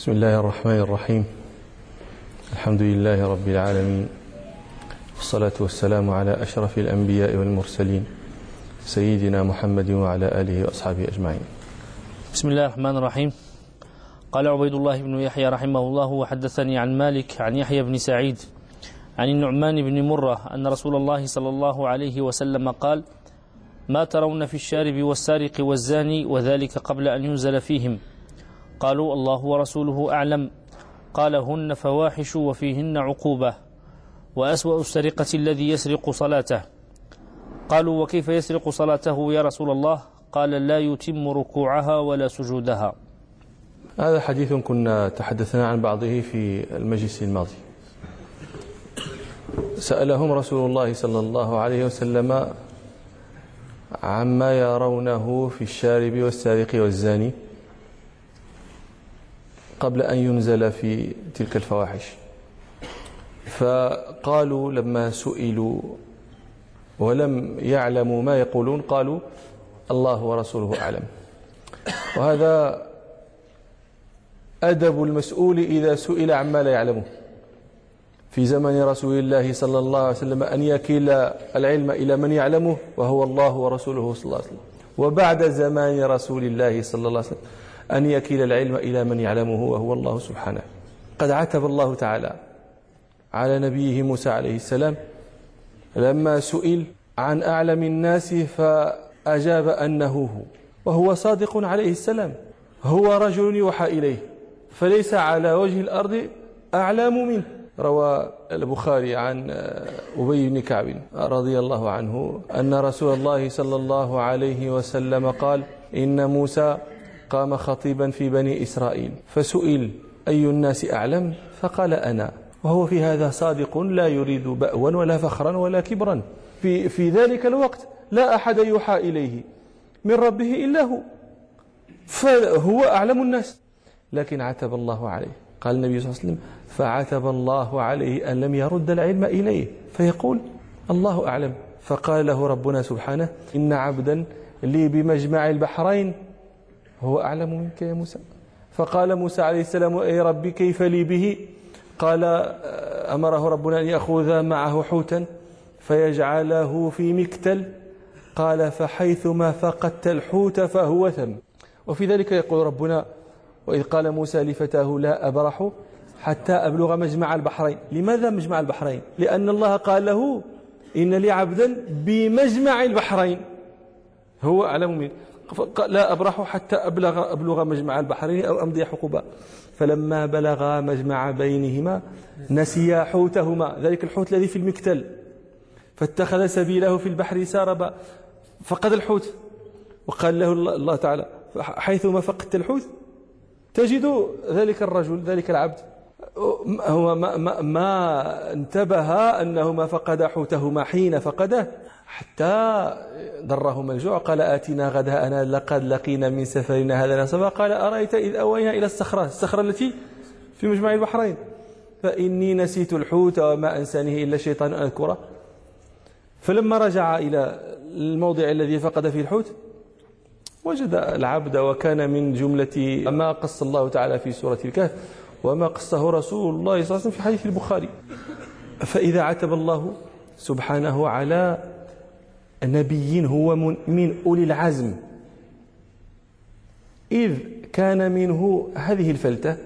بسم الله الرحمن الرحيم الحمد لله رب العالمين والصلاة والسلام على أشرف الأنبياء والمرسلين سيدنا محمد وعلى آله وأصحابه أجمعين بسم الله الرحمن الرحيم قال عبيد الله بن يحيى رحمه الله وحدثني عن مالك عن يحيى بن سعيد عن النعمان بن مرة أن رسول الله صلى الله عليه وسلم قال ما ترون في الشارب والسارق والزاني وذلك قبل أن ينزل فيهم قالوا الله ورسوله أعلم. قال هن فواحش وفيهن عقوبة. وأسوأ السرقة الذي يسرق صلاته. قالوا وكيف يسرق صلاته يا رسول الله؟ قال لا يتم ركوعها ولا سجودها. هذا حديث كنا تحدثنا عن بعضه في المجلس الماضي. سألهم رسول الله صلى الله عليه وسلم عما يرونه في الشارب والسارق والزاني. قبل أن ينزل في تلك الفواحش. فقالوا لما سئلوا ولم يعلموا ما يقولون قالوا الله ورسوله أعلم. وهذا أدب المسؤول إذا سئل عما لا يعلمه. في زمن رسول الله صلى الله عليه وسلم أن يكيل العلم إلى من يعلمه وهو الله ورسوله صلى الله عليه وسلم. وبعد زمان رسول الله صلى الله عليه وسلم أن يكيل العلم إلى من يعلمه وهو الله سبحانه. قد عتب الله تعالى على نبيه موسى عليه السلام لما سئل عن أعلم الناس فأجاب أنه هو وهو صادق عليه السلام هو رجل يوحى إليه فليس على وجه الأرض أعلام منه. روى البخاري عن أبي بن كعب رضي الله عنه أن رسول الله صلى الله عليه وسلم قال إن موسى قام خطيبا في بني إسرائيل. فسئل أي الناس أعلم؟ فقال أنا. وهو في هذا صادق لا يريد بأوا ولا فخرا ولا كبرا. في, في ذلك الوقت لا أحد يوحى إليه. من ربه إلا هو. فهو أعلم الناس. لكن عتب الله عليه. قال النبي صلى الله عليه وسلم فعتب الله عليه أن لم يرد العلم إليه. فيقول الله أعلم. فقال له ربنا سبحانه إن عبدا لي بمجمع البحرين. هو أعلم منك يا موسى. فقال موسى عليه السلام أي ربي كيف لي به؟ قال أمره ربنا أن يأخذ معه حوتا فيجعله في مكتل. قال فحيثما فقدت الحوت فهو ثم. وفي ذلك يقول ربنا وإذ قال موسى لفتاه لا أبرح حتى أبلغ مجمع البحرين. لماذا مجمع البحرين؟ لأن الله قال له إن لي عبدا بمجمع البحرين. هو أعلم منه لا أبرح حتى أبلغ, أبلغ مجمع البحرين أو أمضي حقوبا فلما بلغا مجمع بينهما نسيا حوتهما. ذلك الحوت الذي في المكتل. فاتخذ سبيله في البحر ساربا. فقد الحوت. وقال له الله تعالى حيثما فقدت الحوت تجد ذلك الرجل ذلك العبد. هو ما, ما, ما انتبه أنه ما فقد حوتهما حين فقده حتى ضرهما الجوع قال آتنا غداءنا لقد لقينا من سفرنا هذا نصبا قال أرأيت إذ أوينا إلى الصخرة الصخرة التي في مجمع البحرين. فإني نسيت الحوت وما أنسانه إلا الشيطان أن أذكره. فلما رجع إلى الموضع الذي فقد فيه الحوت وجد العبد وكان من جملة ما قص الله تعالى في سورة الكهف وما قصه رسول الله صلى الله عليه وسلم في حديث البخاري. فإذا عتب الله سبحانه على نبي هو من أولي العزم. إذ كان منه هذه الفلتة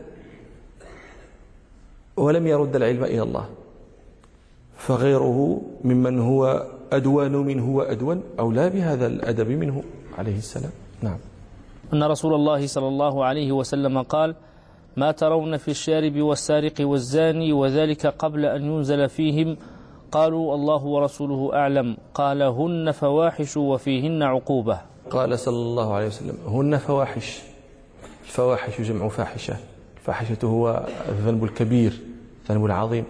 ولم يرد العلم إلى الله. فغيره ممن هو أدوان منه وأدون أولى بهذا الأدب منه عليه السلام. نعم. أن رسول الله صلى الله عليه وسلم قال ما ترون في الشارب والسارق والزاني وذلك قبل أن ينزل فيهم قالوا الله ورسوله أعلم قال هن فواحش وفيهن عقوبة. قال صلى الله عليه وسلم هن فواحش. الفواحش جمع فاحشة. الفاحشة هو الذنب الكبير الذنب العظيم.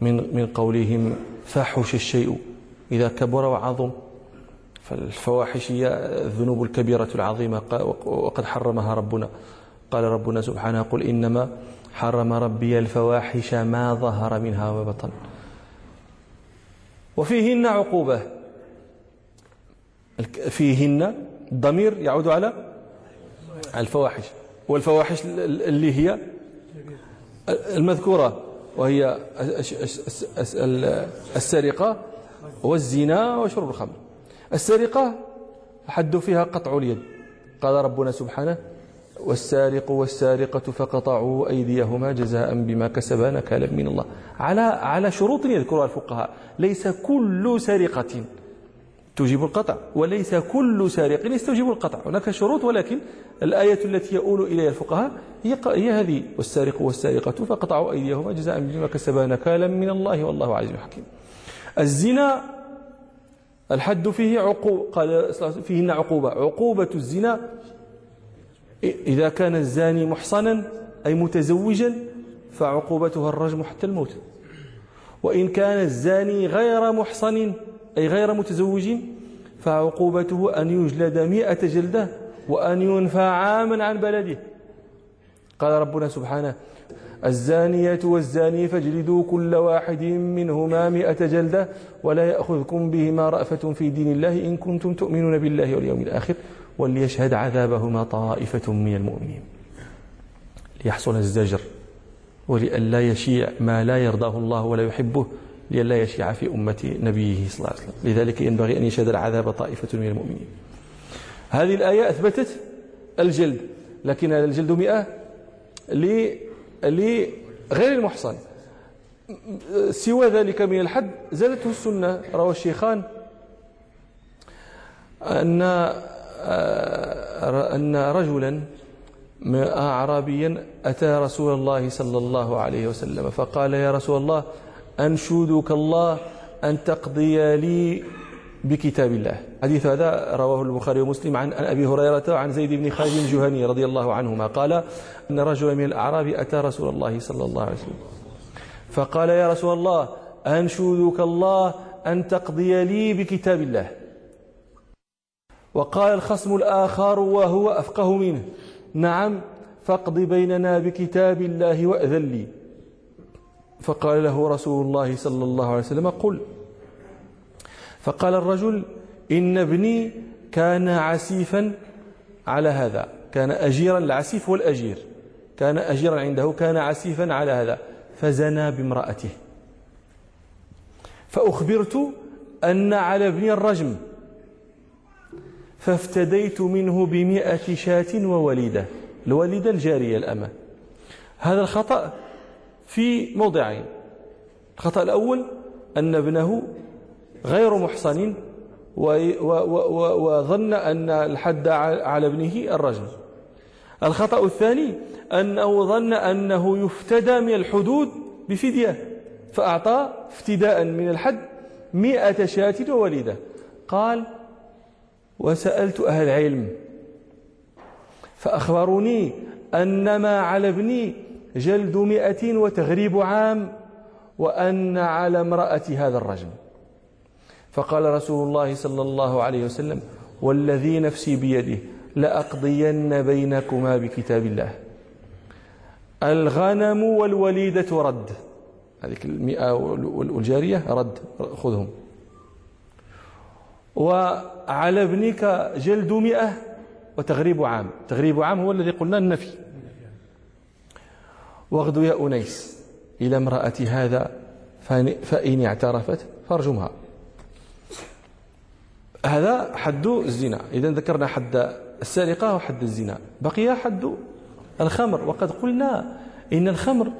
من من قولهم فاحش الشيء. إذا كبر وعظم فالفواحش هي الذنوب الكبيرة العظيمة. وقد حرمها ربنا. قال ربنا سبحانه قل إنما حرم ربي الفواحش ما ظهر منها وبطن. وفيهن عقوبة. فيهن الضمير يعود على الفواحش والفواحش اللي هي المذكورة وهي السرقة والزنا وشرب الخمر. السرقة حد فيها قطع اليد. قال ربنا سبحانه والسارق والسارقة فقطعوا أيديهما جزاء بما كسبا نكالا من الله. على على شروط يذكرها الفقهاء. ليس كل سرقة توجب القطع وليس كل سارق يستوجب القطع. هناك شروط ولكن الآية التي يؤول إليها الفقهاء هي, هي هذه. والسارق والسارقة فقطعوا أيديهما جزاء بما كسبا نكالا من الله والله عزيز حكيم. الزنا الحد فيه عقوبة قال فيهن عقوبة. عقوبة الزنا إذا كان الزاني محصنا أي متزوجا فعقوبتها الرجم حتى الموت. وإن كان الزاني غير محصن أي غير متزوج فعقوبته أن يجلد مئة جلدة وأن ينفى عاما عن بلده. قال ربنا سبحانه الزانية والزاني فاجلدوا كل واحد منهما مئة جلدة ولا يأخذكم بهما رأفة في دين الله إن كنتم تؤمنون بالله واليوم الآخر. وليشهد عذابهما طائفة من المؤمنين. ليحصل الزجر ولئلا يشيع ما لا يرضاه الله ولا يحبه لئلا يشيع في أمة نبيه صلى الله عليه وسلم. لذلك ينبغي أن يشهد العذاب طائفة من المؤمنين. هذه الآية أثبتت الجلد لكن الجلد مئة لغير المحصن. سوى ذلك من الحد زادته السنة. روى الشيخان أن أن رجلا أعرابيا أتى رسول الله صلى الله عليه وسلم فقال يا رسول الله أنشودك الله أن تقضي لي بكتاب الله. حديث هذا رواه البخاري ومسلم عن أبي هريرة وعن زيد بن خالد الجهني رضي الله عنهما قال أن رجلا من الأعراب أتى رسول الله صلى الله عليه وسلم. فقال يا رسول الله أنشودك الله أن تقضي لي بكتاب الله. وقال الخصم الآخر وهو أفقه منه نعم فاقض بيننا بكتاب الله وأذن لي. فقال له رسول الله صلى الله عليه وسلم قل. فقال الرجل إن ابني كان عسيفا على هذا كان أجيرا العسيف والأجير كان أجيرا عنده كان عسيفا على هذا فزنى بامرأته. فأخبرت أن على ابني الرجم فافتديت منه بمئة شاة ووليدة الوليدة الجارية الأمة. هذا الخطأ في موضعين. الخطأ الأول أن ابنه غير محصن وظن أن الحد على ابنه الرجم الخطأ الثاني أنه ظن أنه يفتدى من الحدود بفدية فأعطى افتداء من الحد مئة شاة ووليدة. قال وسألت أهل العلم فأخبروني أن ما على ابني جلد مئة وتغريب عام وأن على امرأة هذا الرجل. فقال رسول الله صلى الله عليه وسلم والذي نفسي بيده لأقضين بينكما بكتاب الله. الغنم والوليدة رد. هذه المئة والجارية رد خذهم. وعلى ابنك جلد مئة وتغريب عام. تغريب عام هو الذي قلنا النفي. واغدو يا أنيس إلى امرأة هذا فإن اعترفت فارجمها. هذا حد الزنا. إذا ذكرنا حد السرقة وحد الزنا. بقي حد الخمر. وقد قلنا إن الخمر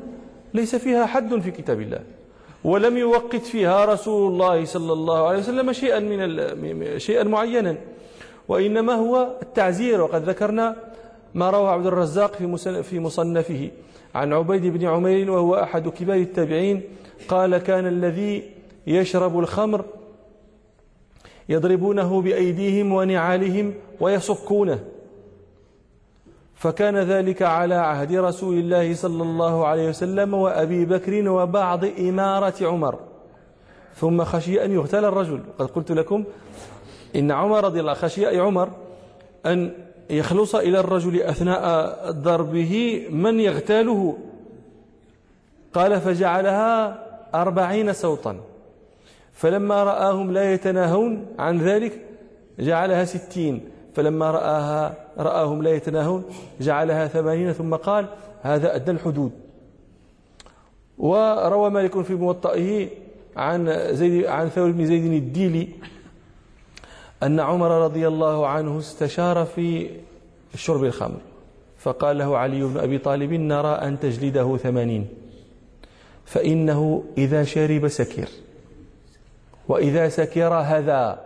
ليس فيها حد في كتاب الله. ولم يوقت فيها رسول الله صلى الله عليه وسلم شيئا من شيئا معينا. وإنما هو التعزير وقد ذكرنا ما روى عبد الرزاق في في مصنفه. عن عبيد بن عمير وهو أحد كبار التابعين قال كان الذي يشرب الخمر يضربونه بأيديهم ونعالهم ويصكونه. فكان ذلك على عهد رسول الله صلى الله عليه وسلم وأبي بكر وبعض إمارة عمر. ثم خشي أن يغتال الرجل. قد قلت لكم إن عمر رضي الله خشي عمر أن يخلص إلى الرجل أثناء ضربه من يغتاله. قال فجعلها أربعين صوتا فلما رآهم لا يتناهون عن ذلك جعلها ستين. فلما رآها رآهم لا يتناهون جعلها ثمانين ثم قال هذا أدنى الحدود. وروى مالك في موطئه عن زيد عن ثور بن زيد الديلي أن عمر رضي الله عنه استشار في شرب الخمر فقال له علي بن أبي طالب نرى أن تجلده ثمانين فإنه إذا شرب سكر وإذا سكر هذا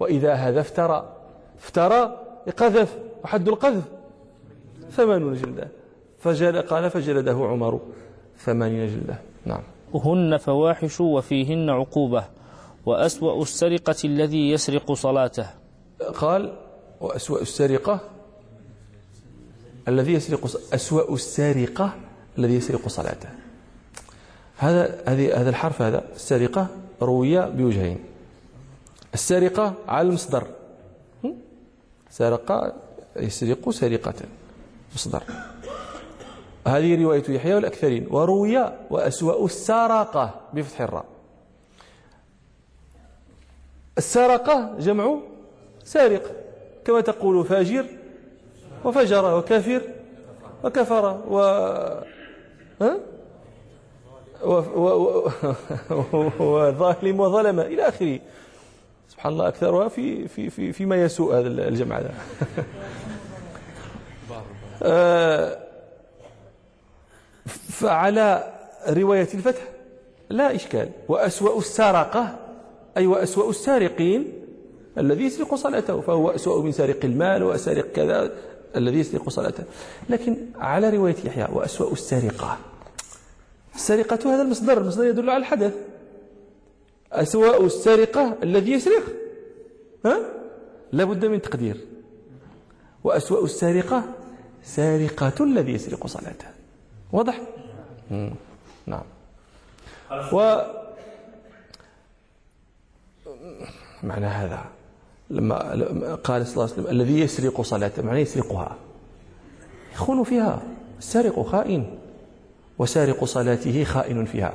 وإذا هذا افترى. افترى قذف وحد القذف. ثمانون جلدة فجل قال فجلده عمر. ثمانين جلدة نعم. هن فواحش وفيهن عقوبة. وأسوأ السرقة الذي يسرق صلاته. قال وأسوأ السرقة الذي يسرق أسوأ السارقة الذي يسرق صلاته. هذا هذه هذا الحرف هذا. السرقة روي بوجهين. السرقة على المصدر. سرق يسرق سرقة مصدر هذه رواية يحيى والأكثرين وروي وأسوأ السرقة بفتح الراء السرقة جمع سارق كما تقول فاجر وفجر وكافر وكفر و ها؟ وظالم وظلم إلى آخره سبحان الله أكثرها في في في فيما يسوء هذا الجمع هذا. آه، فعلى رواية الفتح لا إشكال. وأسوأ السرقة أي وأسوأ السارقين الذي يسرق صلاته فهو أسوأ من سارق المال وسارق كذا الذي يسرق صلاته. لكن على رواية يحيى وأسوأ السرقة السرقة هذا المصدر المصدر يدل على الحدث. أسوأ السرقة الذي يسرق. ها؟ لابد من تقدير. وأسوأ السرقة سارقة الذي يسرق صلاته. واضح؟ نعم. و معنى هذا. لما قال صلى الله عليه وسلم الذي يسرق صلاته معنى يسرقها. يخون فيها. السارق خائن. وسارق صلاته خائن فيها.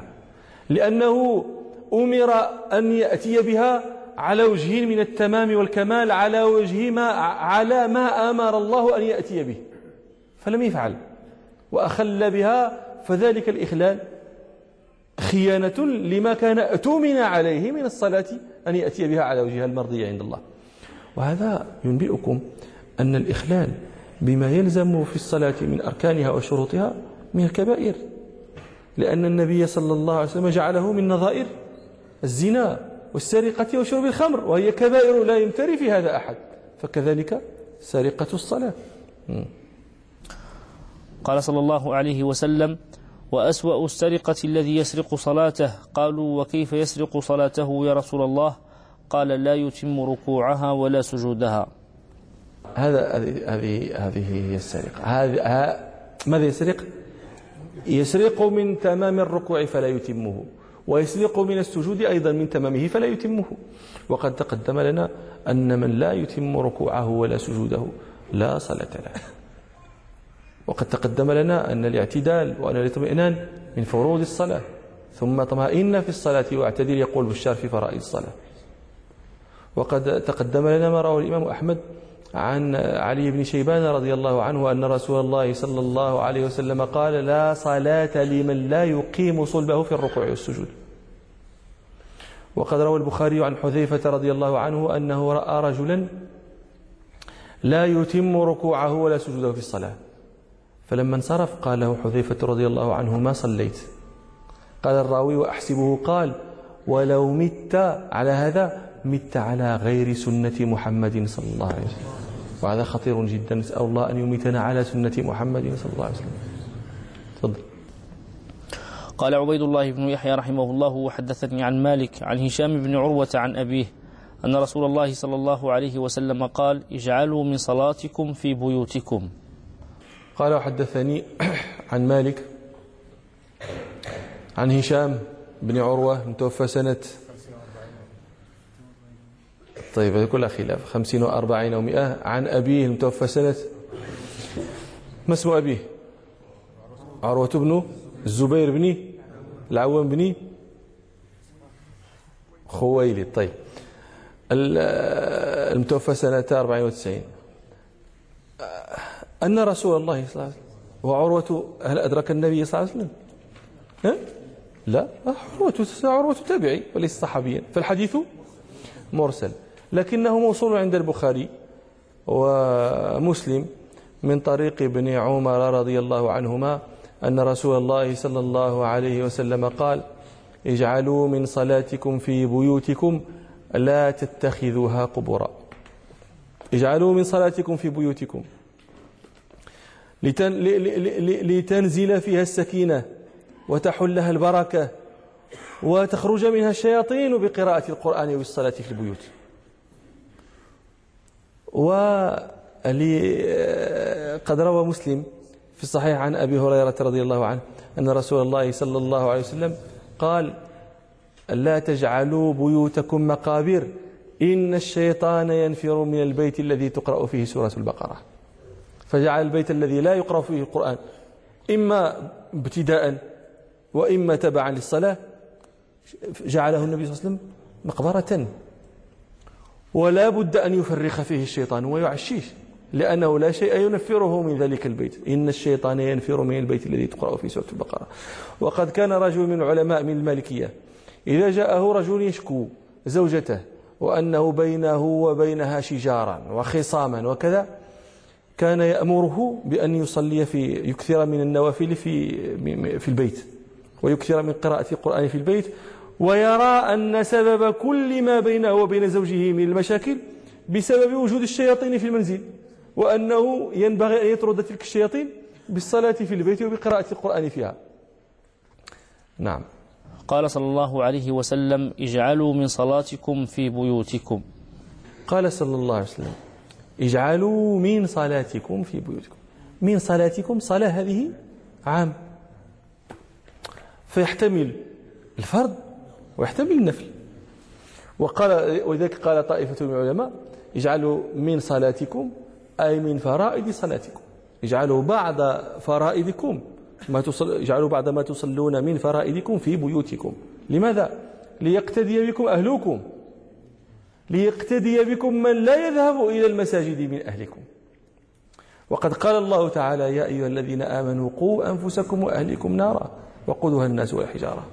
لأنه أمر أن يأتي بها على وجه من التمام والكمال على وجه ما على ما أمر الله أن يأتي به. فلم يفعل. وأخل بها فذلك الإخلال خيانة لما كان أتومن عليه من الصلاة أن يأتي بها على وجهها المرضية عند الله. وهذا ينبئكم أن الإخلال بما يلزم في الصلاة من أركانها وشروطها من الكبائر. لأن النبي صلى الله عليه وسلم جعله من نظائر الزنا والسرقة وشرب الخمر وهي كبائر لا يمتري في هذا أحد. فكذلك سرقة الصلاة. قال صلى الله عليه وسلم وأسوأ السرقة الذي يسرق صلاته. قالوا وكيف يسرق صلاته يا رسول الله؟ قال لا يتم ركوعها ولا سجودها. هذا هذه هذه هي السرقة. هذا ماذا يسرق؟ يسرق من تمام الركوع فلا يتمه. ويسرق من السجود أيضا من تمامه فلا يتمه. وقد تقدم لنا أن من لا يتم ركوعه ولا سجوده لا صلاة له. وقد تقدم لنا أن الاعتدال وأن الاطمئنان من فروض الصلاة. ثم طمئن في الصلاة واعتدل يقول بشار في فرائض الصلاة. وقد تقدم لنا ما رواه الإمام أحمد عن علي بن شيبان رضي الله عنه أن رسول الله صلى الله عليه وسلم قال لا صلاة لمن لا يقيم صلبه في الركوع والسجود. وقد روى البخاري عن حذيفة رضي الله عنه أنه رأى رجلا لا يتم ركوعه ولا سجوده في الصلاة. فلما انصرف قال له حذيفة رضي الله عنه ما صليت؟ قال الراوي وأحسبه قال ولو مت على هذا مت على غير سنة محمد صلى الله عليه وسلم. وهذا خطير جدا نسأل الله أن يميتنا على سنة محمد صلى الله عليه وسلم. تفضل. قال عبيد الله بن يحيى رحمه الله وحدثني عن مالك عن هشام بن عروة عن أبيه أن رسول الله صلى الله عليه وسلم قال اجعلوا من صلاتكم في بيوتكم. قال وحدثني عن مالك عن هشام بن عروة متوفى سنة طيب كلها خلاف. خمسين وأربعين ومئة عن أبيه المتوفى سنة ما اسم أبيه؟ عروة بن الزبير بن العوام بن خويلد. طيب. المتوفى سنة 94 أن رسول الله صلى الله عليه وسلم وعروة هل أدرك النبي صلى الله عليه وسلم؟ ها؟ لا. عروة عروة تابعي وليس صحابيا. فالحديث مرسل. لكنه موصول عند البخاري ومسلم من طريق ابن عمر رضي الله عنهما أن رسول الله صلى الله عليه وسلم قال اجعلوا من صلاتكم في بيوتكم لا تتخذوها قبورا. اجعلوا من صلاتكم في بيوتكم. لتنزل فيها السكينة وتحلها البركة وتخرج منها الشياطين بقراءة القرآن والصلاة في البيوت. وقد روى مسلم في الصحيح عن أبي هريرة رضي الله عنه أن رسول الله صلى الله عليه وسلم قال لا تجعلوا بيوتكم مقابر. إن الشيطان ينفر من البيت الذي تقرأ فيه سورة البقرة. فجعل البيت الذي لا يقرأ فيه القرآن إما ابتداء وإما تبعا للصلاة جعله النبي صلى الله عليه وسلم مقبرة. ولا بد أن يفرخ فيه الشيطان ويعشيش لأنه لا شيء ينفره من ذلك البيت. إن الشيطان ينفر من البيت الذي تقرأ في سورة البقرة. وقد كان رجل من علماء من المالكية. إذا جاءه رجل يشكو زوجته وأنه بينه وبينها شجارا وخصاما وكذا كان يأمره بأن يصلي في يكثر من النوافل في في البيت ويكثر من قراءة القرآن في البيت ويرى أن سبب كل ما بينه وبين زوجه من المشاكل بسبب وجود الشياطين في المنزل. وأنه ينبغي أن يطرد تلك الشياطين بالصلاة في البيت وبقراءة القرآن فيها. نعم. قال صلى الله عليه وسلم اجعلوا من صلاتكم في بيوتكم. قال صلى الله عليه وسلم اجعلوا من صلاتكم في بيوتكم. من صلاتكم؟ صلاة هذه عام. فيحتمل الفرض ويحتمل النفل. وقال ولذلك قال طائفة من العلماء اجعلوا من صلاتكم أي من فرائض صلاتكم. اجعلوا بعد فرائضكم ما تصل اجعلوا بعد ما تصلون من فرائضكم في بيوتكم. لماذا؟ ليقتدي بكم أهلكم. ليقتدي بكم من لا يذهب إلى المساجد من أهلكم. وقد قال الله تعالى يا أيها الذين آمنوا قوا أنفسكم وأهلكم نارا وقودها الناس والحجارة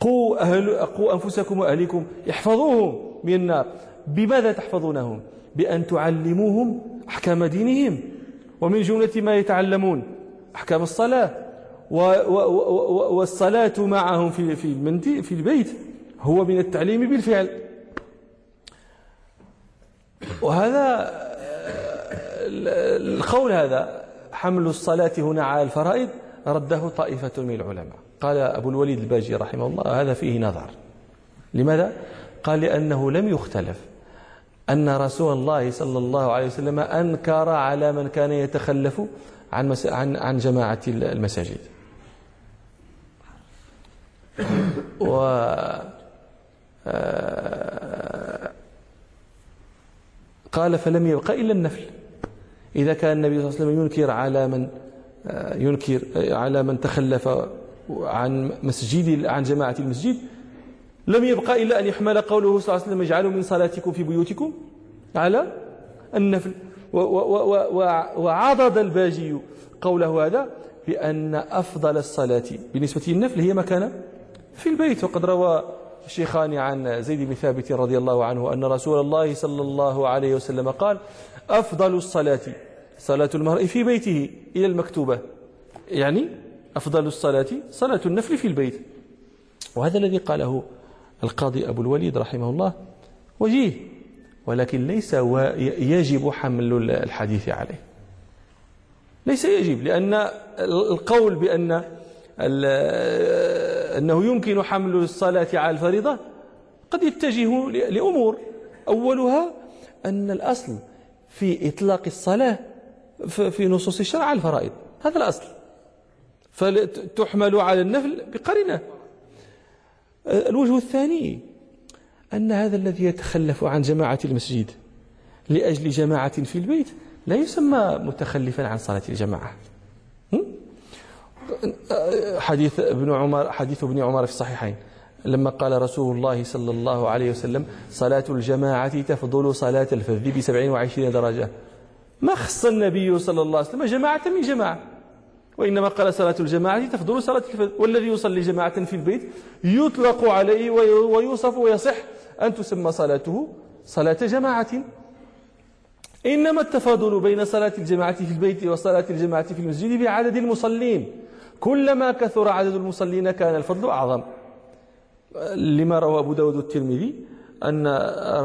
قوا, أهل قوا أنفسكم وأهلكم احفظوهم من النار. بماذا تحفظونهم؟ بأن تعلموهم أحكام دينهم ومن جملة ما يتعلمون أحكام الصلاة والصلاة معهم في في في البيت هو من التعليم بالفعل. وهذا القول هذا حمل الصلاة هنا على الفرائض رده طائفة من العلماء. قال أبو الوليد الباجي رحمه الله هذا فيه نظر. لماذا؟ قال لأنه لم يختلف. أن رسول الله صلى الله عليه وسلم أنكر على من كان يتخلف عن عن عن جماعة المساجد. و آه، قال فلم يبق إلا النفل. إذا كان النبي صلى الله عليه وسلم ينكر على من آه، ينكر على من تخلف عن مسجد عن جماعة المسجد لم يبقى إلا أن يحمل قوله صلى الله عليه وسلم اجعلوا من صلاتكم في بيوتكم على النفل. وعضد الباجي قوله هذا بأن أفضل الصلاة بالنسبة للنفل هي مكان في البيت. وقد روى الشيخان عن زيد بن ثابت رضي الله عنه أن رسول الله صلى الله عليه وسلم قال أفضل الصلاة صلاة المرء في بيته إلى المكتوبة. يعني أفضل الصلاة صلاة النفل في البيت. وهذا الذي قاله القاضي أبو الوليد رحمه الله وجيه. ولكن ليس يجب حمل الحديث عليه. ليس يجب لأن القول بأن أنه يمكن حمل الصلاة على الفريضة قد يتجه لأمور. أولها أن الأصل في إطلاق الصلاة في نصوص الشرع على الفرائض. هذا الأصل. فتحمل على النفل بقرنة. الوجه الثاني أن هذا الذي يتخلف عن جماعة المسجد لأجل جماعة في البيت لا يسمى متخلفا عن صلاة الجماعة. حديث ابن عمر حديث ابن عمر في الصحيحين. لما قال رسول الله صلى الله عليه وسلم صلاة الجماعة تفضل صلاة الفذ بسبع وعشرين درجة. ما خص النبي صلى الله عليه وسلم جماعة من جماعة. وإنما قال صلاة الجماعة تفضل صلاة الفذ والذي يصلي جماعة في البيت يطلق عليه ويوصف ويصح أن تسمى صلاته صلاة جماعة. إنما التفاضل بين صلاة الجماعة في البيت وصلاة الجماعة في المسجد بعدد المصلين. كلما كثر عدد المصلين كان الفضل أعظم. لما روى أبو داود الترمذي أن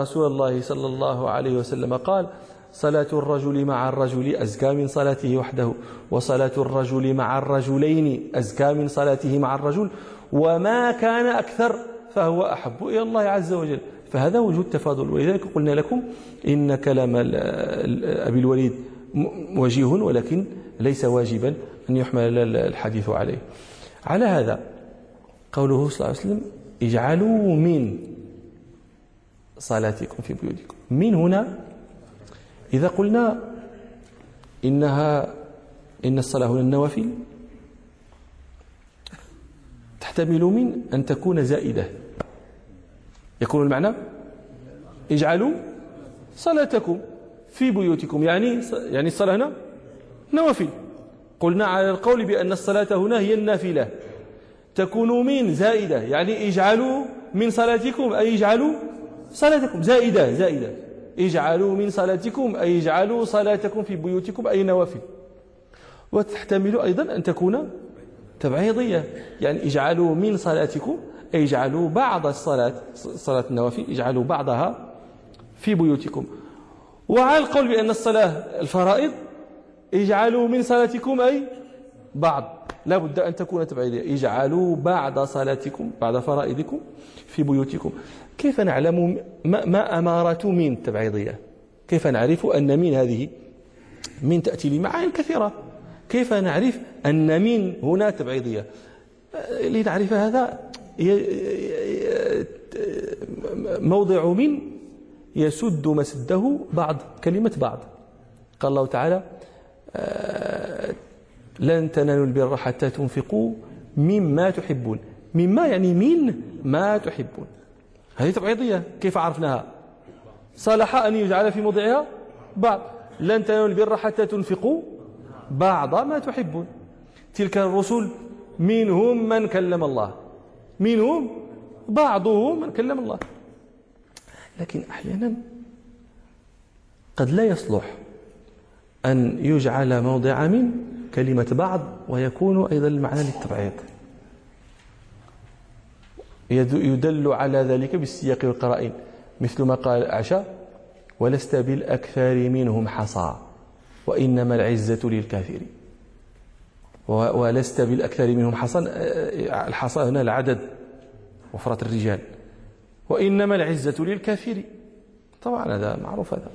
رسول الله صلى الله عليه وسلم قال صلاة الرجل مع الرجل أزكى من صلاته وحده وصلاة الرجل مع الرجلين أزكى من صلاته مع الرجل وما كان أكثر فهو أحب إلى الله عز وجل. فهذا وجود تفاضل ولذلك قلنا لكم إن كلام أبي الوليد وجيه ولكن ليس واجبا أن يحمل الحديث عليه. على هذا قوله صلى الله عليه وسلم اجعلوا من صلاتكم في بيوتكم. من هنا إذا قلنا إنها إن الصلاة هنا النوافل تحتمل من أن تكون زائدة. يكون المعنى؟ اجعلوا صلاتكم في بيوتكم. يعني يعني الصلاة هنا نوافل. قلنا على القول بأن الصلاة هنا هي النافلة. تكون من زائدة. يعني اجعلوا من صلاتكم أي اجعلوا صلاتكم. زائدة زائدة. اجعلوا من صلاتكم أي اجعلوا صلاتكم في بيوتكم أي نوافل. وتحتمل أيضا أن تكون تبعيضية. يعني اجعلوا من صلاتكم أي اجعلوا بعض الصلاة صلاة النوافل اجعلوا بعضها في بيوتكم. وعلى القول بأن الصلاة الفرائض اجعلوا من صلاتكم أي بعض. لا بد أن تكون تبعيدية اجعلوا بعد صلاتكم بعد فرائضكم في بيوتكم. كيف نعلم ما, ما أمارة من التبعيضية كيف نعرف أن من هذه؟ من تأتي لمعاني كثيرة. كيف نعرف أن من هنا تبعيضية لنعرف هذا موضع من يسد مسده بعض كلمة بعض. قال الله تعالى لن تنالوا البر حتى تنفقوا مما تحبون. مما يعني من ما تحبون. هذه تبعيضية كيف عرفناها؟ صالح أن يجعل في موضعها بعض. لن تنالوا البر حتى تنفقوا بعض ما تحبون. تلك الرسل منهم من كلم الله. منهم بعضهم من كلم الله. لكن أحيانا قد لا يصلح أن يجعل موضع من كلمة بعض ويكون أيضا المعنى للتبعيض. يدل على ذلك بالسياق والقرائن. مثل ما قال أعشى ولست بالأكثر منهم حصى وإنما العزة للكافرين ولست بالأكثر منهم حصى الحصى هنا العدد وفرة الرجال. وإنما العزة للكافرين طبعا هذا معروف هذا.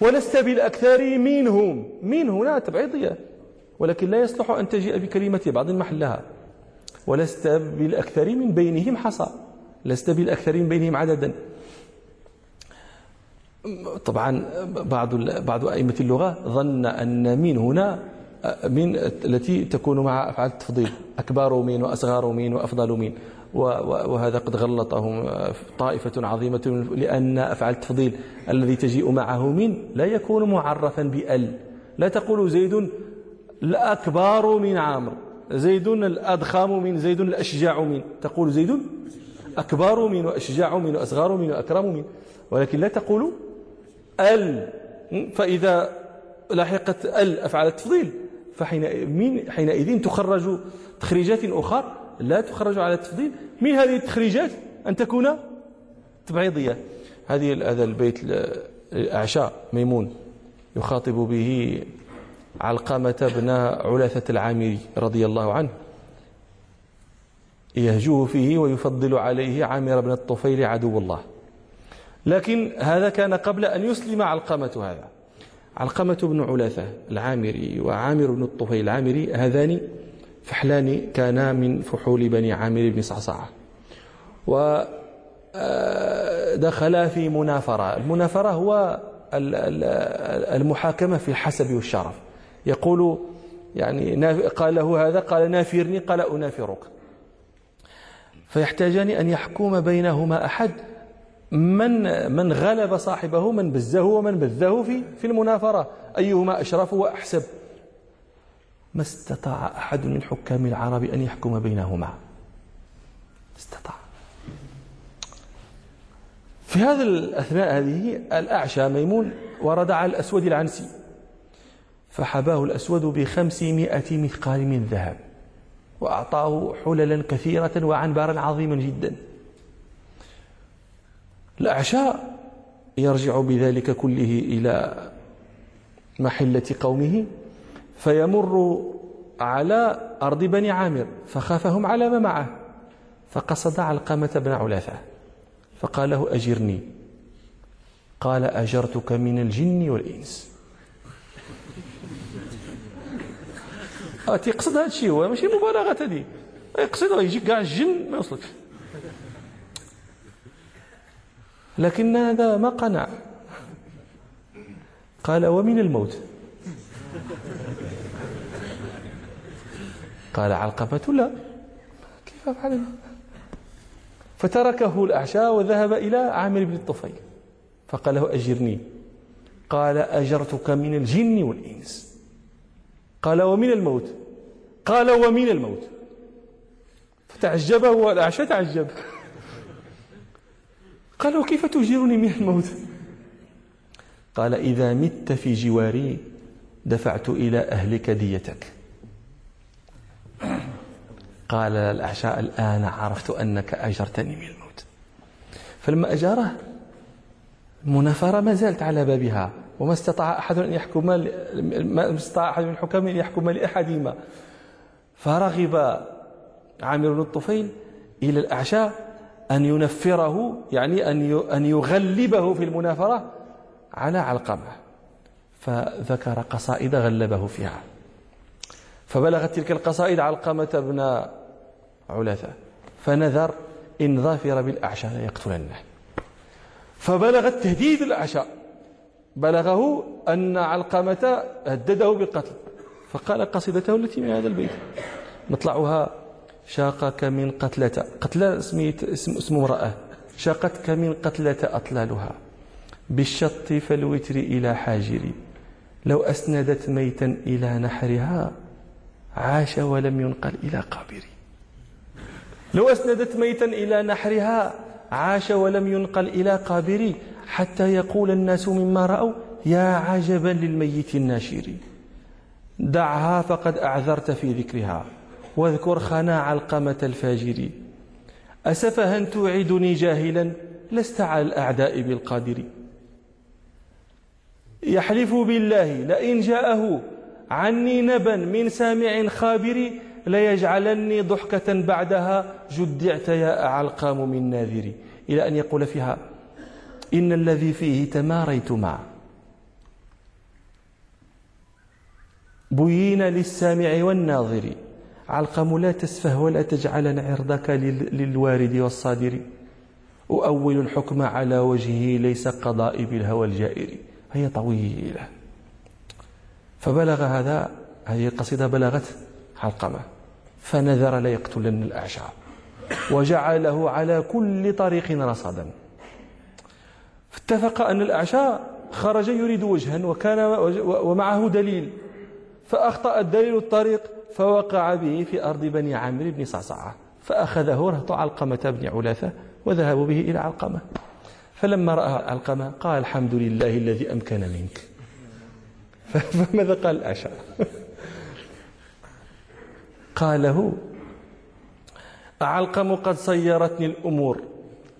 ولست بالأكثر منهم. من هنا تبعيضية. ولكن لا يصلح أن تجيء بكلمة بعض محلها ولست بالأكثر من بينهم حصى. لست بالأكثر من بينهم عددا. طبعا بعض بعض أئمة اللغة ظن أن من هنا من التي تكون مع أفعال التفضيل أكبر من وأصغر من وأفضل من. وهذا قد غلطهم طائفة عظيمة لأن أفعال التفضيل الذي تجيء معه من لا يكون معرفا بأل. لا تقول زيد الأكبر من عامر زيد الأضخم من زيد الأشجع من. تقول زيد أكبر من وأشجع من وأصغر من وأكرم من. ولكن لا تقول ال. فإذا لحقت ال أفعال التفضيل فحينئذ تخرج تخريجات أخرى لا تخرج على التفضيل. من هذه التخريجات أن تكون تبعيضية. هذه هذا البيت الأعشاء ميمون يخاطب به علقمة بن علاثة العامري رضي الله عنه. يهجوه فيه ويفضل عليه عامر بن الطفيل عدو الله. لكن هذا كان قبل أن يسلم علقمة هذا. علقمة بن علاثة العامري وعامر بن الطفيل العامري هذان فحلان كانا من فحول بني عامر بن صعصعة. ودخلا آه، في منافرة. المنافرة هو المحاكمة في الحسب والشرف. يقول يعني قال له هذا قال نافرني قال أنافرك. فيحتاجان أن يحكم بينهما أحد. من من غلب صاحبه من بزه ومن بذه في في المنافرة. أيهما أشرف وأحسب. ما استطاع أحد من حكام العرب أن يحكم بينهما. استطاع. في هذا الأثناء هذه الأعشى ميمون ورد على الأسود العنسي. فحباه الأسود بخمسمائة مثقال من ذهب وأعطاه حللا كثيرة وعنبرا عظيما جدا. الأعشاء يرجع بذلك كله إلى محلة قومه فيمر على أرض بني عامر فخافهم على ما معه فقصد علقمة بن علاثة فقال له أجرني. قال أجرتك من الجن والإنس. تيقصد هذا الشيء هو ماشي مبالغة هذه يقصد يجيك كاع الجن ما يوصلك لكن هذا ما قنع. قال ومن الموت؟ قال علقمة لا. كيف أفعل؟ فتركه الأعشى وذهب إلى عامر بن الطفيل. فقال له أجرني. قال أجرتك من الجن والإنس. قال ومن الموت؟ قال ومن الموت. فتعجبه والأعشى تعجب. قال وكيف تجيرني من الموت؟ قال إذا مت في جواري دفعت إلى أهلك ديتك. قال الأعشاء الآن عرفت أنك أجرتني من الموت. فلما أجاره المنافرة ما زالت على بابها وما استطاع أحد أن يحكم ما استطاع أحد من الحكام أن يحكم لأحدهما. فرغب عامر بن الطفيل إلى الأعشاء أن ينفره يعني أن يغلبه في المنافرة على علقمة. فذكر قصائد غلبه فيها. فبلغت تلك القصائد علقمة بن علاثة فنذر إن ظافر بالأعشى ليقتلنه. فبلغ التهديد الأعشى. بلغه أن علقمة هدده بالقتل. فقال قصيدته التي من هذا البيت. مطلعها شاقك من قتلة قتلة اسم, اسم امرأة. شاقتك من قتلة أطلالها. بالشط فالوتر إلى حاجري. لو أسندت ميتا إلى نحرها عاش ولم ينقل إلى قابري. لو أسندت ميتا إلى نحرها عاش ولم ينقل إلى قابري. حتى يقول الناس مما رأوا يا عجبا للميت الناشر دعها فقد أعذرت في ذكرها. واذكر خنا علقمة الفاجر. أسفها توعدني جاهلا لست على الأعداء بالقادر. يحلف بالله لئن جاءه عني نبا من سامع خابر ليجعلني ضحكة بعدها. جدعت يا علقام من ناذري. إلى أن يقول فيها إن الذي فيه تماريت مع بيين للسامع والناظر. علقم لا تسفه ولا تجعلن عرضك للوارد والصادر. أؤول الحكم على وجهه ليس قضاء بالهوى الجائر. هي طويلة فبلغ هذا هذه القصيدة بلغت علقمة. فنذر ليقتلن الأعشى. وجعله على كل طريق رصدا فاتفق أن الأعشى خرج يريد وجها وكان ومعه دليل. فأخطأ الدليل الطريق فوقع به في أرض بني عامر بن صعصعة. فأخذه رهط علقمة بن علاثة وذهبوا به إلى علقمة. فلما رأى علقمة قال الحمد لله الذي أمكن منك. فماذا قال الأعشى قال له أعلقم قد صيرتني الأمور.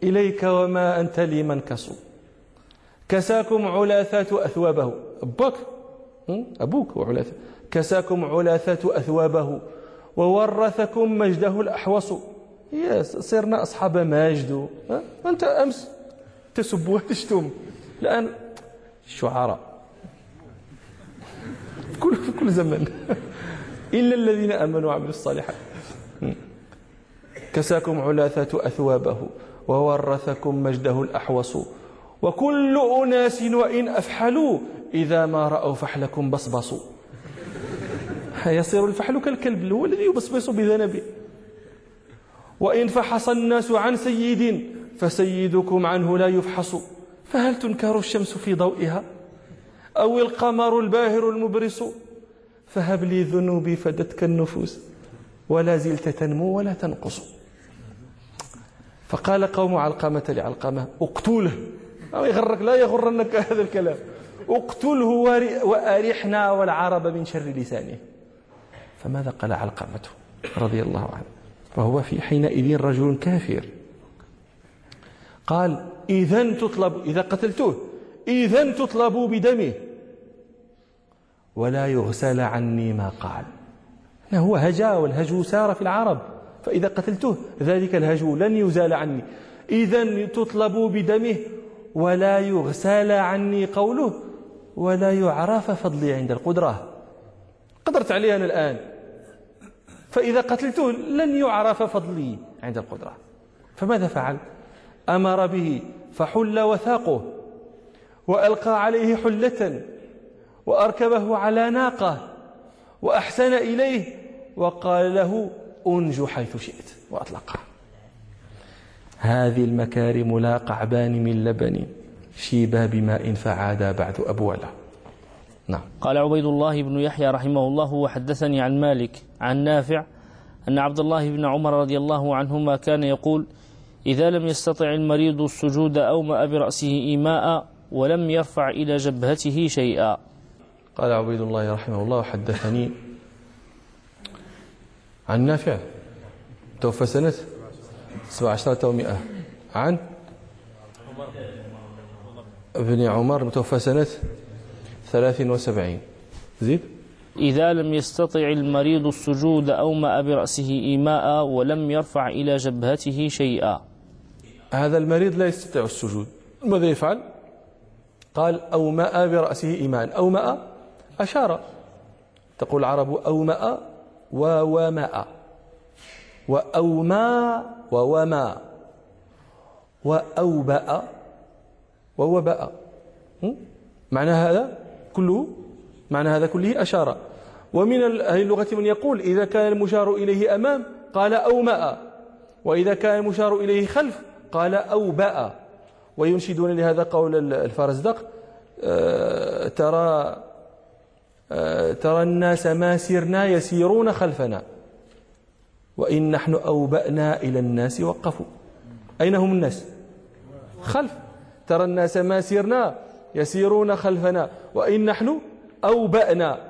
إليك وما أنت لي منكس كساكم علاثة أثوابه. أبوك أبوك وعلاثة كساكم علاثة أثوابه وورثكم مجده الأحوص. يا صرنا أصحاب ماجد أنت أمس تسب وتشتم. الآن الشعراء كل في كل زمن. إلا الذين آمنوا وعملوا الصالحات. كساكم علاثة أثوابه وورثكم مجده الأحوص. وكل أناس وإن أفحلوا إذا ما رأوا فحلكم بصبصوا. يصير الفحل كالكلب هو الذي يبصبص بذنبه وإن فحص الناس عن سيد فسيدكم عنه لا يفحص. فهل تنكر الشمس في ضوئها؟ أو القمر الباهر المبرس فهب لي ذنوبي فدتك النفوس. ولا زلت تنمو ولا تنقص. فقال قوم علقمة لعلقمة اقتله. أو يغرك لا يغرنك هذا الكلام. اقتله وأرحنا والعرب من شر لسانه. فماذا قال علقمة رضي الله عنه؟ وهو في حينئذ رجل كافر. قال إذا تطلب إذا قتلته إذا تطلب بدمه. ولا يغسل عني ما قال. هو هجا والهجو سار في العرب فإذا قتلته ذلك الهجو لن يزال عني. إذا تطلب بدمه ولا يغسل عني قوله ولا يعرف فضلي عند القدرة. قدرت عليه أنا الآن. فإذا قتلته لن يعرف فضلي عند القدرة. فماذا فعل؟ أمر به فحل وثاقه وألقى عليه حلة وأركبه على ناقة وأحسن إليه وقال له أنج حيث شئت. وأطلقه هذه المكارم لا قعبان من لبن شيبا بماء فعادا بعد أبولا نعم. قال عبيد الله بن يحيى رحمه الله وحدثني عن مالك عن نافع أن عبد الله بن عمر رضي الله عنهما كان يقول إذا لم يستطع المريض السجود أومأ برأسه إيماء ولم يرفع إلى جبهته شيئا. قال عبيد الله رحمه الله حدثني عن نافع. توفى سنة سبع عشرة ومئة عن ابن عمر متوفى سنة ثلاث وسبعين. زيد؟ إذا لم يستطع المريض السجود أومأ برأسه إيماء ولم يرفع إلى جبهته شيئا. هذا المريض لا يستطيع السجود. ماذا يفعل؟ قال أومأ برأسه إيمان أومأ أشار. تقول العرب أومأ وومأ وأومى وومى وأوبأ ووبأ معنى هذا؟ كله معنى هذا كله أشار. ومن أهل اللغة من يقول إذا كان المشار إليه أمام قال أومأ. وإذا كان المشار إليه خلف قال أوبأ. وينشدون لهذا قول الفرزدق آه، ترى آه، ترى الناس ما سرنا يسيرون خلفنا. وإن نحن أوبأنا إلى الناس وقفوا. أين هم الناس؟ خلف. ترى الناس ما سرنا يسيرون خلفنا وإن نحن أوبأنا.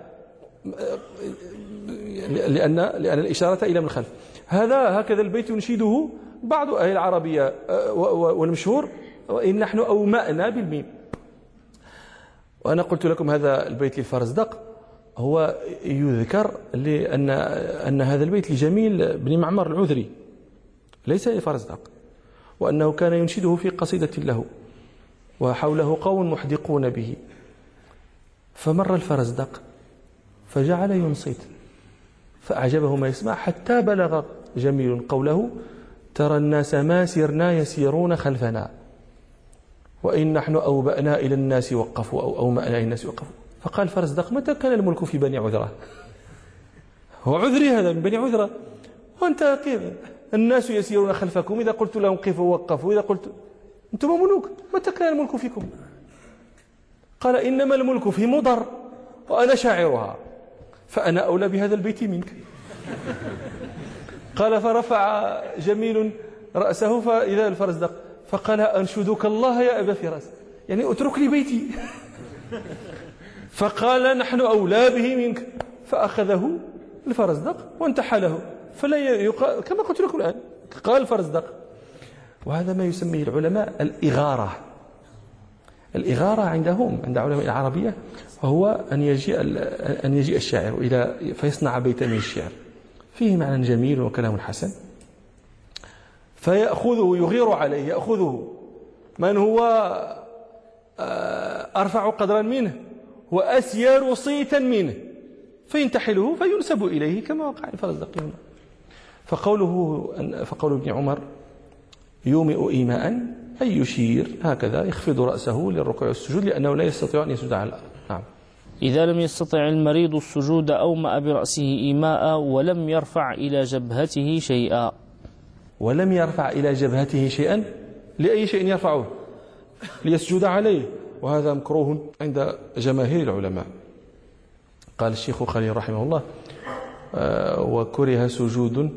لأن لأن الإشارة إلى من الخلف هذا هكذا البيت ينشده بعض أهل العربية. والمشهور وإن نحن أومأنا بالميم. وأنا قلت لكم هذا البيت للفرزدق. هو يذكر لأن أن هذا البيت لجميل بن معمر العذري. ليس لفرزدق. وأنه كان ينشده في قصيدة له. وحوله قوم محدقون به. فمر الفرزدق فجعل ينصت. فأعجبه ما يسمع حتى بلغ جميل قوله ترى الناس ما سرنا يسيرون خلفنا. وإن نحن أوبأنا إلى الناس وقفوا أو أومأنا إلى الناس وقفوا. فقال فرزدق متى كان الملك في بني عذرة? هو عذري هذا من بني عذرة. وأنت كيف الناس يسيرون خلفكم. إذا قلت لهم قفوا وقفوا. إذا قلت أنتم ملوك متى كان الملك فيكم؟ قال إنما الملك في مضر وأنا شاعرها. فأنا أولى بهذا البيت منك. قال فرفع جميل رأسه فإذا الفرزدق فقال أنشدك الله يا أبا فراس. يعني أترك لي بيتي. فقال نحن أولى به منك. فأخذه الفرزدق وانتحله. فلا يقال كما قلت لكم الآن. قال الفرزدق وهذا ما يسميه العلماء الإغارة. الإغارة عندهم عند علماء العربية وهو أن يجيء أن يجيء الشاعر إلى فيصنع بيتا من الشعر. فيه معنى جميل وكلام حسن. فيأخذه يغير عليه يأخذه. من هو؟ آه، أرفع قدرا منه وأسير صيتا منه. فينتحله فينسب إليه كما وقع الفرزدق. هنا فقوله فقول ابن عمر يومئ إيماء أي يشير هكذا يخفض رأسه للركوع والسجود لأنه لا يستطيع أن يسجد على الأرض نعم. إذا لم يستطع المريض السجود أومأ برأسه إيماء ولم يرفع إلى جبهته شيئا. ولم يرفع إلى جبهته شيئا؟ لأي شيء يرفعه؟ ليسجد عليه. وهذا مكروه عند جماهير العلماء. قال الشيخ خليل رحمه الله آه، وكره سجود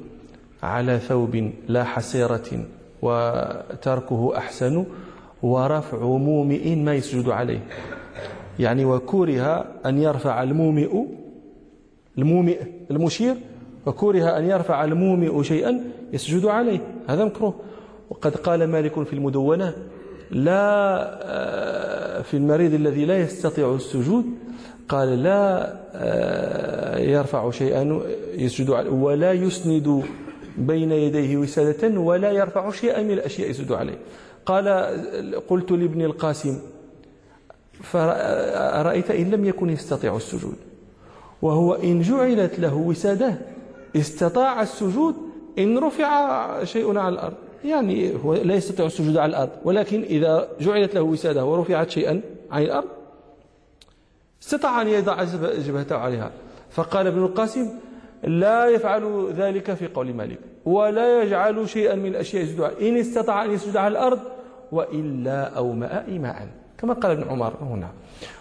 على ثوب لا حسيرة وتركه أحسن ورفع مومئ ما يسجد عليه. يعني وكره أن يرفع المومئ المومئ المشير وكره أن يرفع المومئ شيئا يسجد عليه. هذا مكروه. وقد قال مالك في المدونة لا آه، في المريض الذي لا يستطيع السجود قال لا آه، يرفع شيئا يسجد ولا يسند بين يديه وسادة ولا يرفع شيئا من الأشياء يسجد عليه. قال قلت لابن القاسم فرأيت إن لم يكن يستطيع السجود؟ وهو إن جعلت له وسادة استطاع السجود إن رفع شيء على الأرض. يعني هو لا يستطيع السجود على الأرض ولكن إذا جعلت له وسادة ورفعت شيئا عن الأرض استطاع أن يضع جبهته عليها. فقال ابن القاسم لا يفعل ذلك في قول مالك ولا يجعل شيئا من الأشياء يسجد إن استطاع أن يسجد على الأرض وإلا أومأ إيماء. كما قال ابن عمر هنا.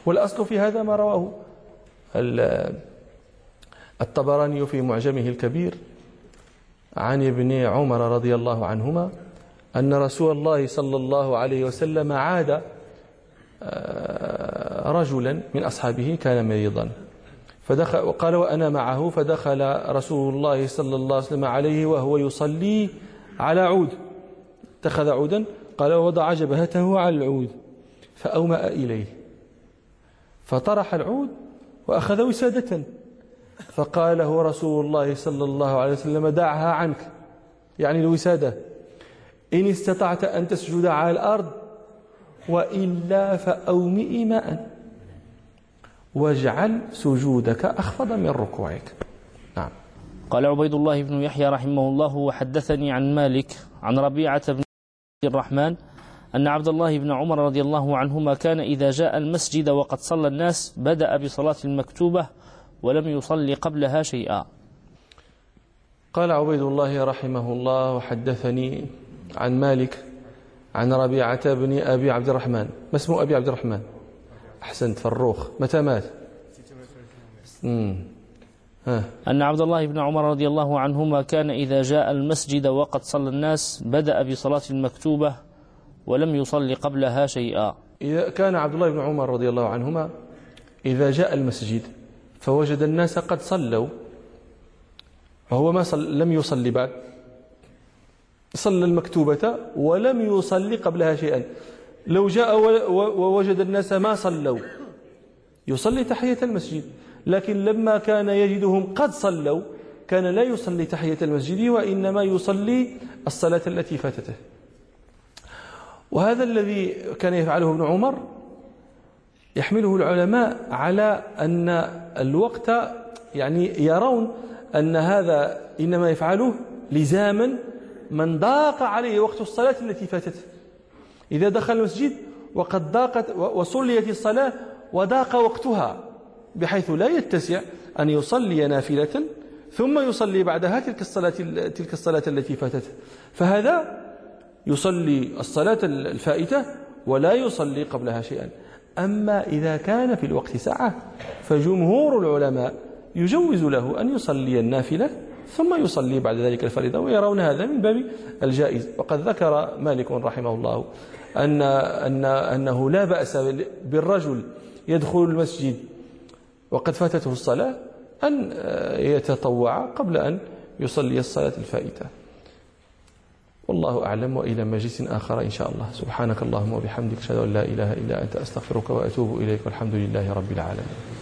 والأصل في هذا ما رواه الطبراني في معجمه الكبير عن ابن عمر رضي الله عنهما أن رسول الله صلى الله عليه وسلم عاد آه، رجلا من أصحابه كان مريضا. فدخل وقال وأنا معه فدخل رسول الله صلى الله عليه وسلم عليه وهو يصلي على عود. اتخذ عودا قال ووضع جبهته على العود فأومأ إليه. فطرح العود وأخذ وسادة فقال له رسول الله صلى الله عليه وسلم دعها عنك. يعني الوسادة إن استطعت أن تسجد على الأرض وإلا فأومئ ماء. واجعل سجودك أخفض من ركوعك. نعم. قال عبيد الله بن يحيى رحمه الله وحدثني عن مالك عن ربيعة بن الرحمن أن عبد الله بن عمر رضي الله عنهما كان إذا جاء المسجد وقد صلى الناس بدأ بصلاة المكتوبة ولم يصلي قبلها شيئا. قال عبيد الله رحمه الله وحدثني عن مالك عن ربيعة بن أبي عبد الرحمن. ما اسم أبي عبد الرحمن؟ أحسنت فروخ. متى مات؟ أن عبد الله بن عمر رضي الله عنهما كان إذا جاء المسجد وقد صلى الناس بدأ بصلاة المكتوبة ولم يصلي قبلها شيئا. إذا كان عبد الله بن عمر رضي الله عنهما إذا جاء المسجد فوجد الناس قد صلوا وهو ما صل لم يصلي بعد. صلى المكتوبة ولم يصلي قبلها شيئا. لو جاء ووجد الناس ما صلوا. يصلي تحية المسجد. لكن لما كان يجدهم قد صلوا كان لا يصلي تحية المسجد وإنما يصلي الصلاة التي فاتته. وهذا الذي كان يفعله ابن عمر يحمله العلماء على أن الوقت يعني يرون أن هذا إنما يفعله لزاما من ضاق عليه وقت الصلاة التي فاتته. إذا دخل المسجد وقد ضاقت وصليت الصلاة وضاق وقتها بحيث لا يتسع أن يصلي نافلة ثم يصلي بعدها تلك الصلاة تلك الصلاة التي فاتته فهذا يصلي الصلاة الفائتة ولا يصلي قبلها شيئا. أما إذا كان في الوقت ساعة فجمهور العلماء يجوز له أن يصلي النافلة ثم يصلي بعد ذلك الفريضة ويرون هذا من باب الجائز. وقد ذكر مالك رحمه الله أن أن أنه لا بأس بالرجل يدخل المسجد وقد فاتته الصلاة أن يتطوع قبل أن يصلي الصلاة الفائتة. والله أعلم وإلى مجلس آخر إن شاء الله. سبحانك اللهم وبحمدك أشهد أن لا إله إلا أنت أستغفرك وأتوب إليك والحمد لله رب العالمين.